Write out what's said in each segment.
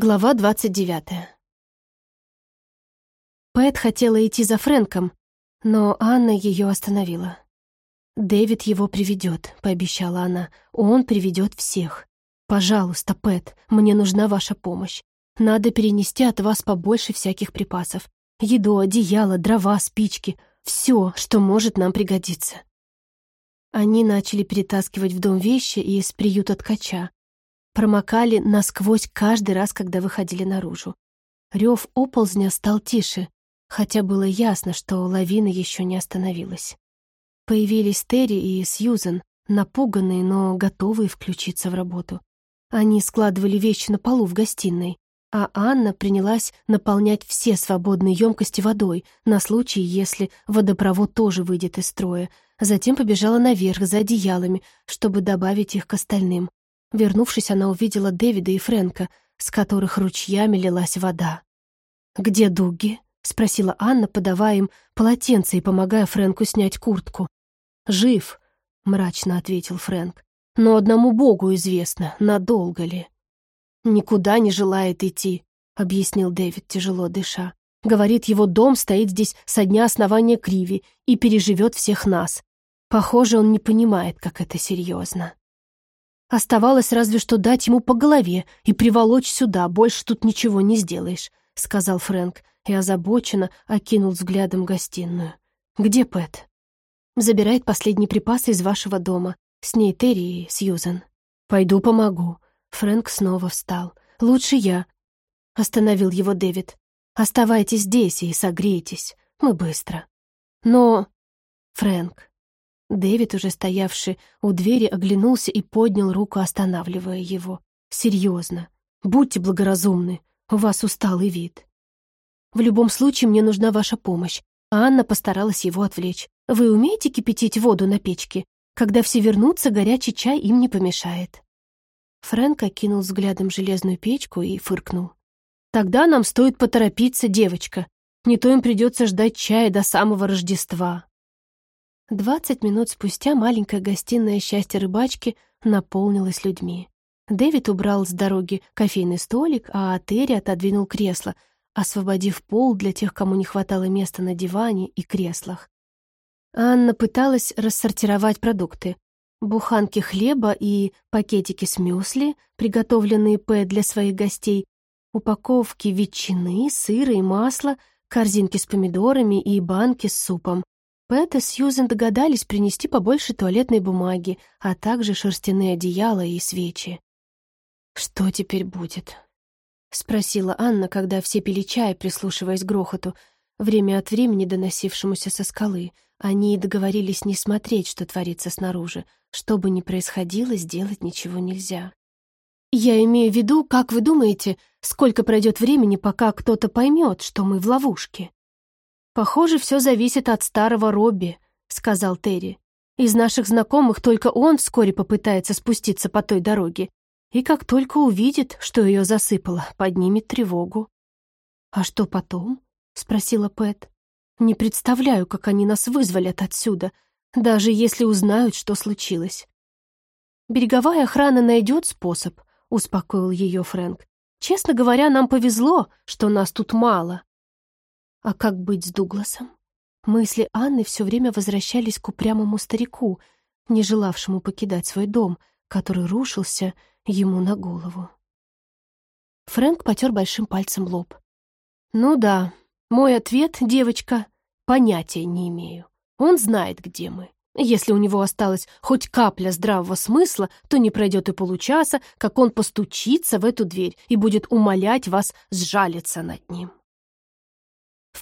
Глава двадцать девятая. Пэт хотела идти за Фрэнком, но Анна ее остановила. «Дэвид его приведет», — пообещала она. «Он приведет всех. Пожалуйста, Пэт, мне нужна ваша помощь. Надо перенести от вас побольше всяких припасов. Еду, одеяло, дрова, спички. Все, что может нам пригодиться». Они начали перетаскивать в дом вещи из приюта ткача, промокали насквозь каждый раз, когда выходили наружу. Рев оползня стал тише, хотя было ясно, что лавина еще не остановилась. Появились Терри и Сьюзен, напуганные, но готовые включиться в работу. Они складывали вещи на полу в гостиной, а Анна принялась наполнять все свободные емкости водой на случай, если водопровод тоже выйдет из строя. Затем побежала наверх за одеялами, чтобы добавить их к остальным. Вернувшись, она увидела Дэвида и Фрэнка, с которых ручьями лилась вода. «Где Дуги?» — спросила Анна, подавая им полотенце и помогая Фрэнку снять куртку. «Жив», — мрачно ответил Фрэнк. «Но одному Богу известно, надолго ли». «Никуда не желает идти», — объяснил Дэвид, тяжело дыша. «Говорит, его дом стоит здесь со дня основания Криви и переживет всех нас. Похоже, он не понимает, как это серьезно». Оставалось разве что дать ему по голове и приволочь сюда, больше тут ничего не сделаешь», — сказал Фрэнк и озабоченно окинул взглядом гостиную. «Где Пэт?» «Забирает последние припасы из вашего дома. С ней Терри и Сьюзен». «Пойду помогу». Фрэнк снова встал. «Лучше я», — остановил его Дэвид. «Оставайтесь здесь и согрейтесь. Мы быстро». «Но...» «Фрэнк, Дэвид, уже стоявший у двери, оглянулся и поднял руку, останавливая его. «Серьезно. Будьте благоразумны. У вас усталый вид. В любом случае мне нужна ваша помощь». Анна постаралась его отвлечь. «Вы умеете кипятить воду на печке? Когда все вернутся, горячий чай им не помешает». Фрэнк окинул взглядом железную печку и фыркнул. «Тогда нам стоит поторопиться, девочка. Не то им придется ждать чая до самого Рождества». Двадцать минут спустя маленькая гостиная счастья рыбачки наполнилась людьми. Дэвид убрал с дороги кофейный столик, а Терри отодвинул кресло, освободив пол для тех, кому не хватало места на диване и креслах. Анна пыталась рассортировать продукты. Буханки хлеба и пакетики с мюсли, приготовленные П для своих гостей, упаковки ветчины, сыра и масла, корзинки с помидорами и банки с супом. Пэт и Сьюзен догадались принести побольше туалетной бумаги, а также шерстяные одеяла и свечи. «Что теперь будет?» — спросила Анна, когда все пили чай, прислушиваясь к грохоту, время от времени доносившемуся со скалы. Они договорились не смотреть, что творится снаружи. Что бы ни происходило, сделать ничего нельзя. «Я имею в виду, как вы думаете, сколько пройдет времени, пока кто-то поймет, что мы в ловушке?» «Похоже, все зависит от старого Робби», — сказал Терри. «Из наших знакомых только он вскоре попытается спуститься по той дороге, и как только увидит, что ее засыпало, поднимет тревогу». «А что потом?» — спросила Пэт. «Не представляю, как они нас вызволят отсюда, даже если узнают, что случилось». «Береговая охрана найдет способ», — успокоил ее Фрэнк. «Честно говоря, нам повезло, что нас тут мало. А как быть с Дугласом? Мысли Анны все время возвращались к упрямому старику, не желавшему покидать свой дом, который рушился ему на голову. Фрэнк потер большим пальцем лоб. «Ну да, мой ответ, девочка, понятия не имею. Он знает, где мы. Если у него осталась хоть капля здравого смысла, то не пройдет и получаса, как он постучится в эту дверь и будет умолять вас сжалиться над ним.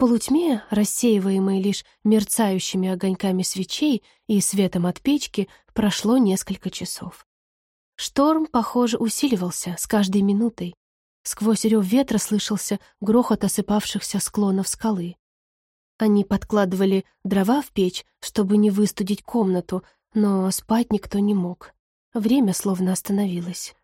Полутьме, рассеиваемой лишь мерцающими огоньками свечей и светом от печки, прошло несколько часов. Шторм, похоже, усиливался с каждой минутой. Сквозь рев ветра слышался грохот осыпавшихся склонов скалы. Они подкладывали дрова в печь, чтобы не выстудить комнату, но спать никто не мог. Время словно остановилось.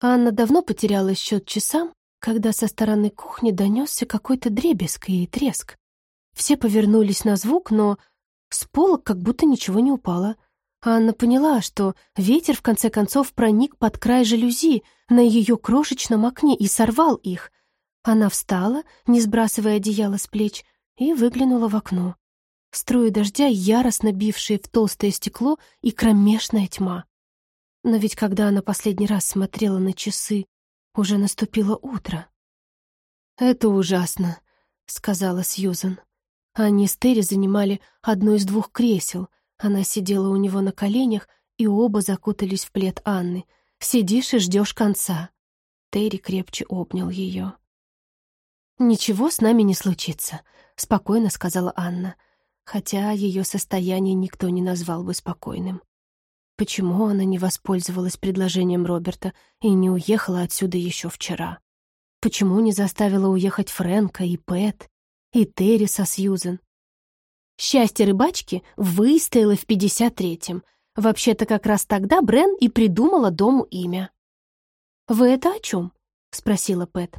Анна давно потеряла счет часам когда со стороны кухни донесся какой-то дребезг и треск. Все повернулись на звук, но с пола как будто ничего не упало. Анна поняла, что ветер в конце концов проник под край жалюзи на ее крошечном окне и сорвал их. Она встала, не сбрасывая одеяло с плеч, и выглянула в окно. Струи дождя, яростно бившие в толстое стекло, и кромешная тьма. Но ведь когда она последний раз смотрела на часы, уже наступило утро. «Это ужасно», — сказала Сьюзан. Они с Терри занимали одно из двух кресел. Она сидела у него на коленях, и оба закутались в плед Анны. «Сидишь и ждешь конца». Терри крепче обнял ее. «Ничего с нами не случится», — спокойно сказала Анна, хотя ее состояние никто не назвал бы спокойным. Почему она не воспользовалась предложением Роберта и не уехала отсюда еще вчера? Почему не заставила уехать Фрэнка и Пэт, и Терри со Сьюзен? Счастье рыбачки выстояло в 53-м. Вообще-то как раз тогда Брен и придумала дому имя. «Вы это о чем?» — спросила Пэт.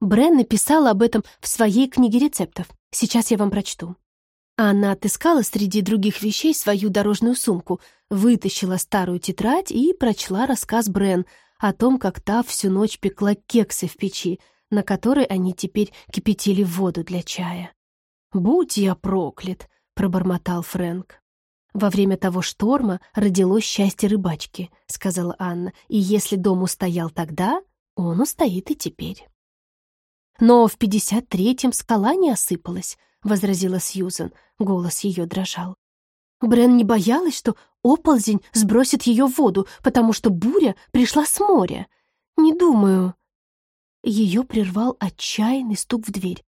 Брен написала об этом в своей книге рецептов. Сейчас я вам прочту. Она отыскала среди других вещей свою дорожную сумку, вытащила старую тетрадь и прочла рассказ Брен о том, как та всю ночь пекла кексы в печи, на которой они теперь кипятили воду для чая. «Будь я проклят!» — пробормотал Фрэнк. «Во время того шторма родилось счастье рыбачки», — сказала Анна, «и если дом устоял тогда, он устоит и теперь». «Но в пятьдесят третьем скала не осыпалась», — возразила Сьюзен. Голос ее дрожал. Брен не боялась, что оползень сбросит ее в воду, потому что буря пришла с моря. Не думаю. Ее прервал отчаянный стук в дверь.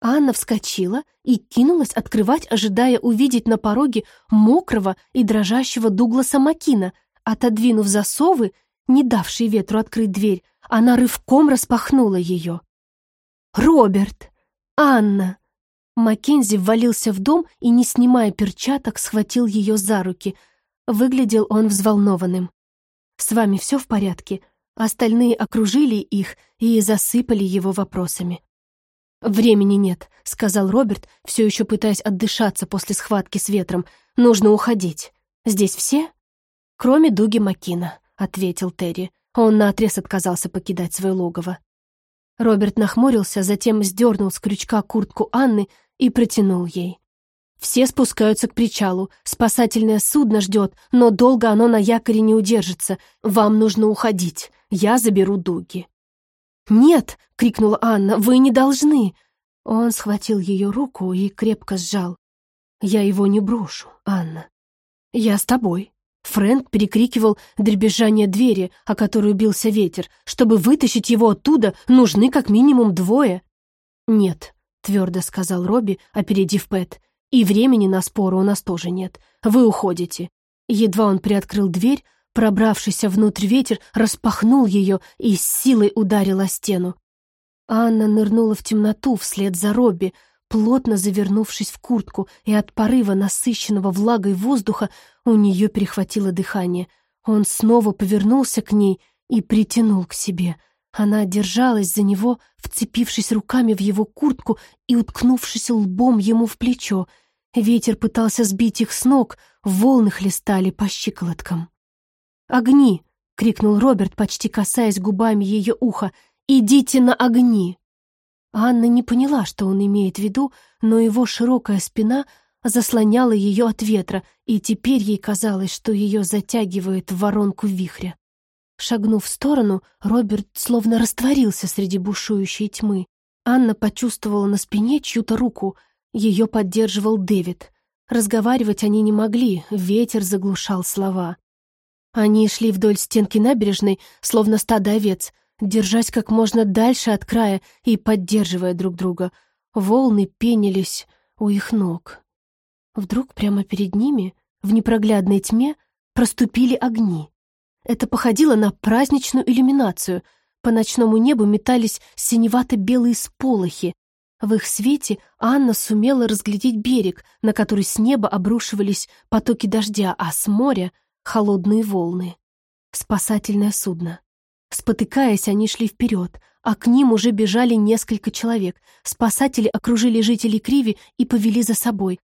Анна вскочила и кинулась открывать, ожидая увидеть на пороге мокрого и дрожащего Дугласа Макина. Отодвинув засовы, не давшие ветру открыть дверь, она рывком распахнула ее. «Роберт! Анна!» Маккензи ввалился в дом и, не снимая перчаток, схватил ее за руки. Выглядел он взволнованным. «С вами все в порядке?» Остальные окружили их и засыпали его вопросами. «Времени нет», — сказал Роберт, все еще пытаясь отдышаться после схватки с ветром. «Нужно уходить. Здесь все?» «Кроме Дуги Макина», — ответил Терри. Он наотрез отказался покидать свое логово. Роберт нахмурился, затем сдернул с крючка куртку Анны и протянул ей. «Все спускаются к причалу. Спасательное судно ждет, но долго оно на якоре не удержится. Вам нужно уходить. Я заберу дуги». «Нет!» — крикнула Анна. «Вы не должны!» Он схватил ее руку и крепко сжал. «Я его не брошу, Анна. Я с тобой». Фрэнк перекрикивал дребезжание двери, о которую бился ветер. Чтобы вытащить его оттуда, нужны как минимум двое. «Нет», — твердо сказал Робби, опередив Пэт. «И времени на споры у нас тоже нет. Вы уходите». Едва он приоткрыл дверь, пробравшийся внутрь ветер распахнул ее и с силой ударил о стену. Анна нырнула в темноту вслед за Робби, плотно завернувшись в куртку, и от порыва насыщенного влагой воздуха у нее перехватило дыхание. Он снова повернулся к ней и притянул к себе. Она держалась за него, вцепившись руками в его куртку и уткнувшись лбом ему в плечо. Ветер пытался сбить их с ног, волны хлестали по щиколоткам. «Огни!» — крикнул Роберт, почти касаясь губами ее уха. «Идите на огни!» Анна не поняла, что он имеет в виду, но его широкая спина заслоняла ее от ветра, и теперь ей казалось, что ее затягивает в воронку вихря. Шагнув в сторону, Роберт словно растворился среди бушующей тьмы. Анна почувствовала на спине чью-то руку. Ее поддерживал Дэвид. Разговаривать они не могли, ветер заглушал слова. Они шли вдоль стенки набережной, словно стадо овец — держась как можно дальше от края и поддерживая друг друга. Волны пенились у их ног. Вдруг прямо перед ними, в непроглядной тьме, проступили огни. Это походило на праздничную иллюминацию. По ночному небу метались синевато-белые сполохи. В их свете Анна сумела разглядеть берег, на который с неба обрушивались потоки дождя, а с моря — холодные волны. Спасательное судно. Спотыкаясь, они шли вперед, а к ним уже бежали несколько человек. Спасатели окружили жителей Криви и повели за собой.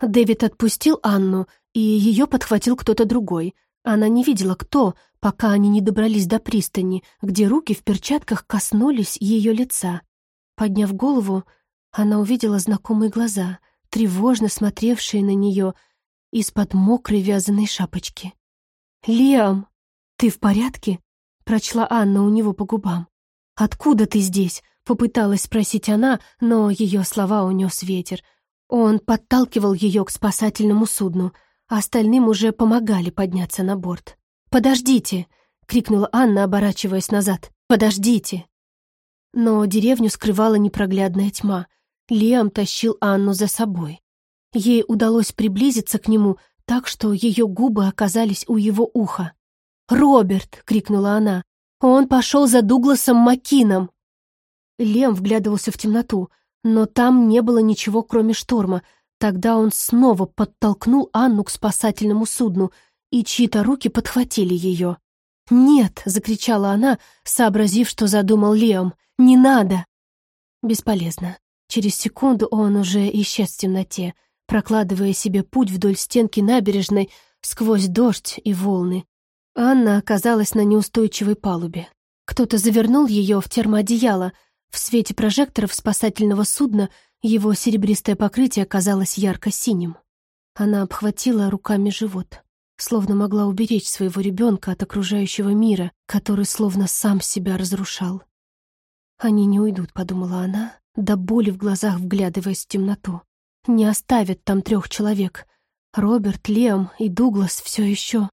Дэвид отпустил Анну и ее подхватил кто-то другой. Она не видела, кто, пока они не добрались до пристани, где руки в перчатках коснулись ее лица. Подняв голову, она увидела знакомые глаза, тревожно смотревшие на нее из-под мокрой вязаной шапочки. «Лиам, ты в порядке?» — прочла Анна у него по губам. «Откуда ты здесь?» — попыталась спросить она, но ее слова унес ветер. Он подталкивал ее к спасательному судну, а остальным уже помогали подняться на борт. «Подождите!» — крикнула Анна, оборачиваясь назад. «Подождите!» Но деревню скрывала непроглядная тьма. Лиам тащил Анну за собой. Ей удалось приблизиться к нему так, что ее губы оказались у его уха. «Роберт!» — крикнула она. «Он пошел за Дугласом Маккином!» Лем вглядывался в темноту, но там не было ничего, кроме шторма. Тогда он снова подтолкнул Анну к спасательному судну, и чьи-то руки подхватили ее. «Нет!» — закричала она, сообразив, что задумал Лем. «Не надо!» Бесполезно. Через секунду он уже исчез в темноте, прокладывая себе путь вдоль стенки набережной сквозь дождь и волны. Анна оказалась на неустойчивой палубе. Кто-то завернул ее в термоодеяло. В свете прожекторов спасательного судна его серебристое покрытие казалось ярко-синим. Она обхватила руками живот, словно могла уберечь своего ребенка от окружающего мира, который словно сам себя разрушал. «Они не уйдут», — подумала она, до боли в глазах вглядываясь в темноту. «Не оставят там трех человек. Роберт, Лем и Дуглас все еще...»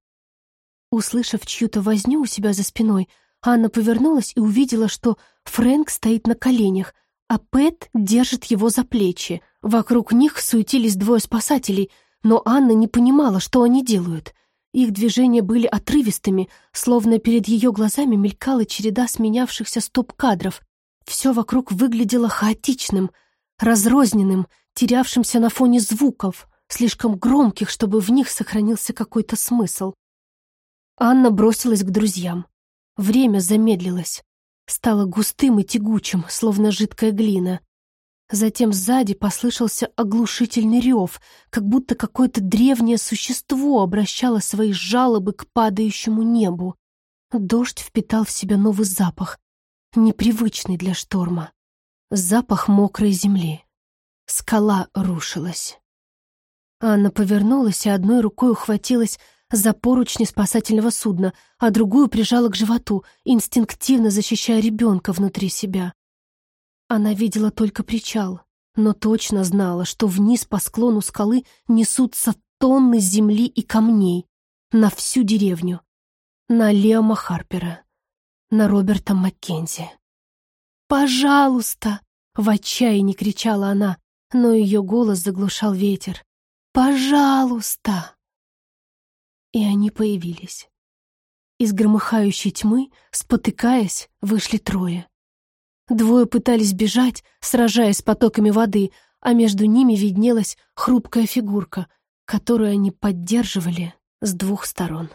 Услышав чью-то возню у себя за спиной, Анна повернулась и увидела, что Фрэнк стоит на коленях, а Пэт держит его за плечи. Вокруг них суетились двое спасателей, но Анна не понимала, что они делают. Их движения были отрывистыми, словно перед ее глазами мелькала череда сменявшихся стоп-кадров. Все вокруг выглядело хаотичным, разрозненным, терявшимся на фоне звуков, слишком громких, чтобы в них сохранился какой-то смысл. Анна бросилась к друзьям. Время замедлилось. Стало густым и тягучим, словно жидкая глина. Затем сзади послышался оглушительный рев, как будто какое-то древнее существо обращало свои жалобы к падающему небу. Дождь впитал в себя новый запах, непривычный для шторма. Запах мокрой земли. Скала рушилась. Анна повернулась и одной рукой ухватилась за поручни спасательного судна, а другую прижала к животу, инстинктивно защищая ребенка внутри себя. Она видела только причал, но точно знала, что вниз по склону скалы несутся тонны земли и камней на всю деревню, на Леома Харпера, на Роберта Маккензи. «Пожалуйста!» — в отчаянии кричала она, но ее голос заглушал ветер. «Пожалуйста!» И они появились. Из громыхающей тьмы, спотыкаясь, вышли трое. Двое пытались бежать, сражаясь потоками воды, а между ними виднелась хрупкая фигурка, которую они поддерживали с двух сторон.